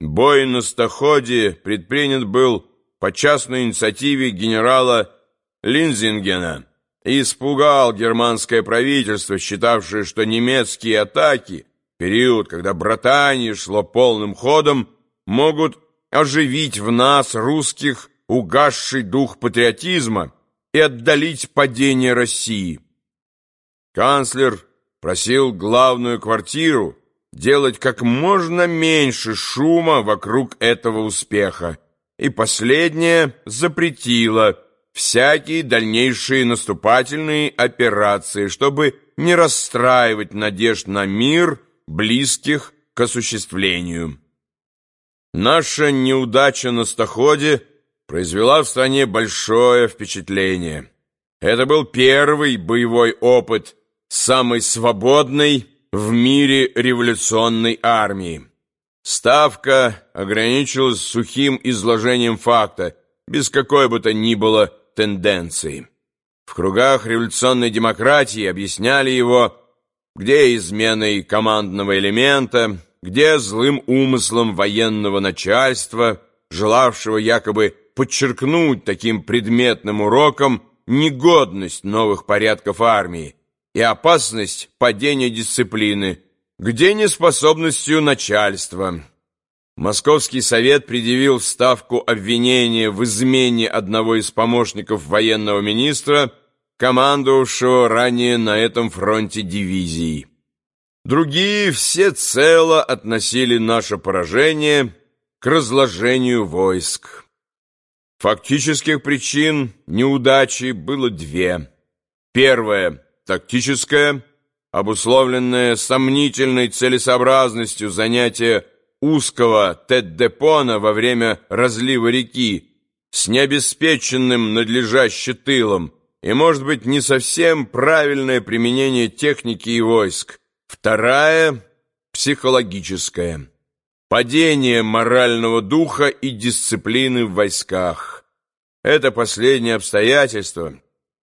Бой на Стоходе предпринят был по частной инициативе генерала Линзингена и испугал германское правительство, считавшее, что немецкие атаки, период, когда Британия шло полным ходом, могут оживить в нас, русских, угасший дух патриотизма и отдалить падение России. Канцлер просил главную квартиру делать как можно меньше шума вокруг этого успеха, и последнее запретило всякие дальнейшие наступательные операции, чтобы не расстраивать надежд на мир, близких к осуществлению. Наша неудача на Стоходе произвела в стране большое впечатление. Это был первый боевой опыт самой свободной в мире революционной армии. Ставка ограничилась сухим изложением факта, без какой бы то ни было тенденции. В кругах революционной демократии объясняли его, где изменой командного элемента, где злым умыслом военного начальства, желавшего якобы подчеркнуть таким предметным уроком негодность новых порядков армии и опасность падения дисциплины, где неспособностью начальства. Московский совет предъявил в ставку обвинения в измене одного из помощников военного министра, командовавшего ранее на этом фронте дивизией. Другие всецело относили наше поражение к разложению войск. Фактических причин неудачи было две. Первое – тактическое, обусловленное сомнительной целесообразностью занятия узкого Тет-Депона во время разлива реки с необеспеченным надлежащим тылом и, может быть, не совсем правильное применение техники и войск. Вторая – психологическая. Падение морального духа и дисциплины в войсках. Это последнее обстоятельство,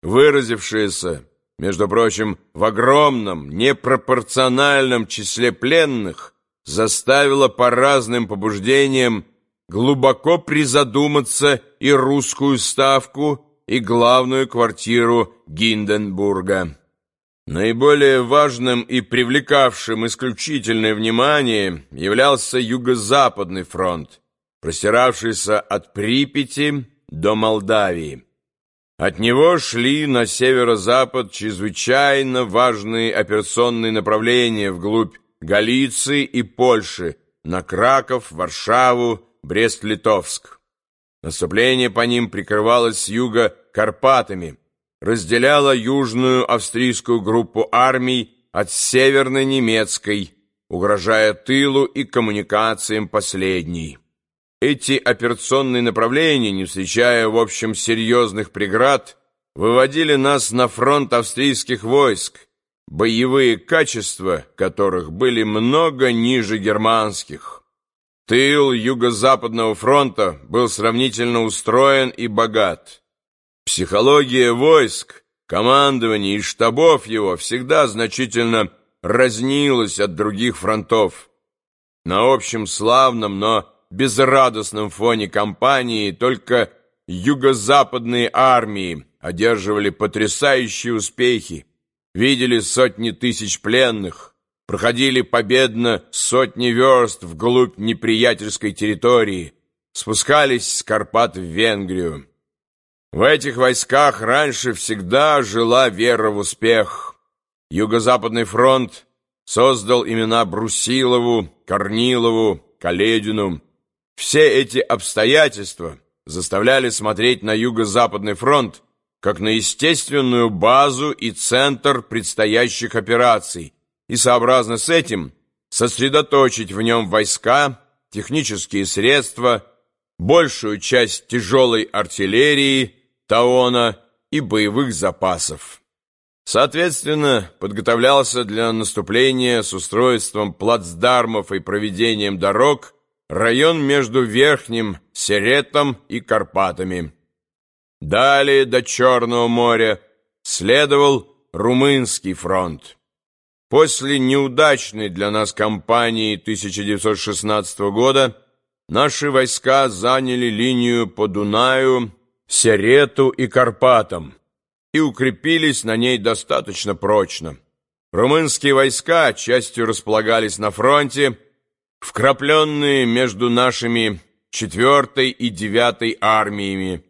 выразившееся, между прочим, в огромном, непропорциональном числе пленных, заставило по разным побуждениям глубоко призадуматься и русскую ставку, и главную квартиру Гинденбурга. Наиболее важным и привлекавшим исключительное внимание являлся Юго-Западный фронт, простиравшийся от Припяти до Молдавии. От него шли на северо-запад чрезвычайно важные операционные направления вглубь Галиции и Польши, на Краков, Варшаву, Брест-Литовск. Наступление по ним прикрывалось с юга Карпатами, разделяло южную австрийскую группу армий от северной немецкой, угрожая тылу и коммуникациям последней. Эти операционные направления, не встречая, в общем, серьезных преград, выводили нас на фронт австрийских войск, боевые качества которых были много ниже германских. Тыл Юго-Западного фронта был сравнительно устроен и богат. Психология войск, командование и штабов его всегда значительно разнилась от других фронтов. На общем славном, но безрадостном фоне кампании только юго-западные армии одерживали потрясающие успехи, видели сотни тысяч пленных, проходили победно сотни верст вглубь неприятельской территории, спускались с Карпат в Венгрию. В этих войсках раньше всегда жила вера в успех. Юго-Западный фронт создал имена Брусилову, Корнилову, Каледину. Все эти обстоятельства заставляли смотреть на Юго-Западный фронт как на естественную базу и центр предстоящих операций, и сообразно с этим сосредоточить в нем войска, технические средства, большую часть тяжелой артиллерии, таона и боевых запасов. Соответственно, подготовлялся для наступления с устройством плацдармов и проведением дорог район между Верхним Серетом и Карпатами. Далее до Черного моря следовал Румынский фронт. После неудачной для нас кампании 1916 года наши войска заняли линию по Дунаю, Серету и Карпатам и укрепились на ней достаточно прочно. Румынские войска частью располагались на фронте, вкрапленные между нашими 4 и 9 армиями,